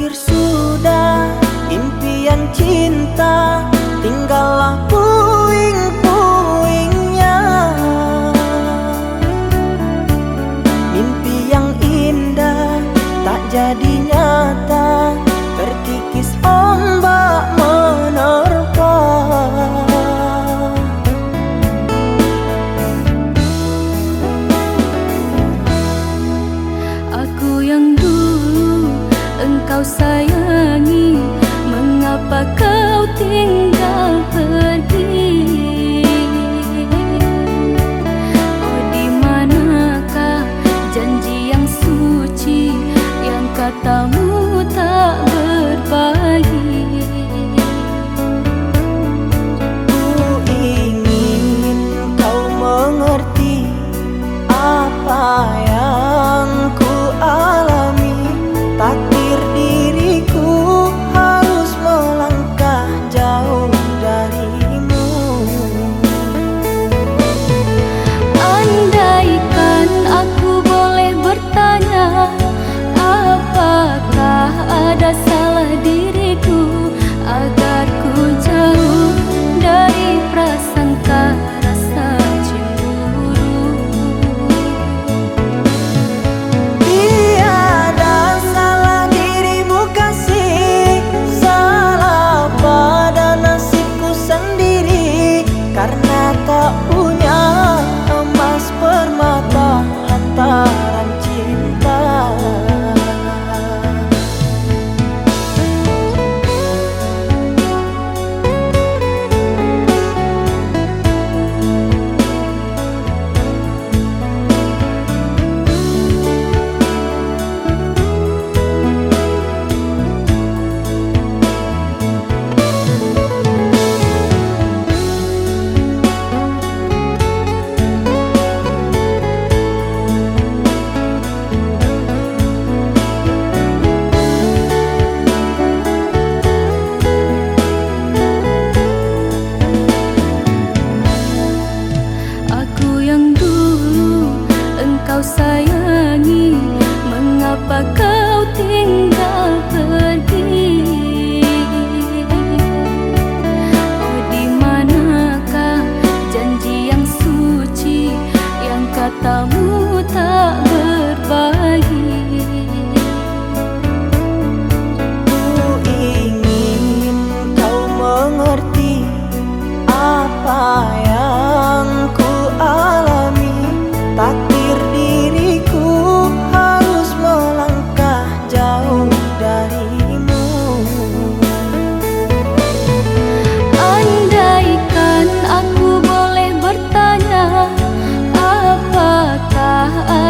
berakhir sudah impian cinta tinggallah pun kau sayangi Mengapa kau tinggal pergi Oh di manakah janji yang suci Yang katamu manakah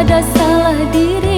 ada salah diri.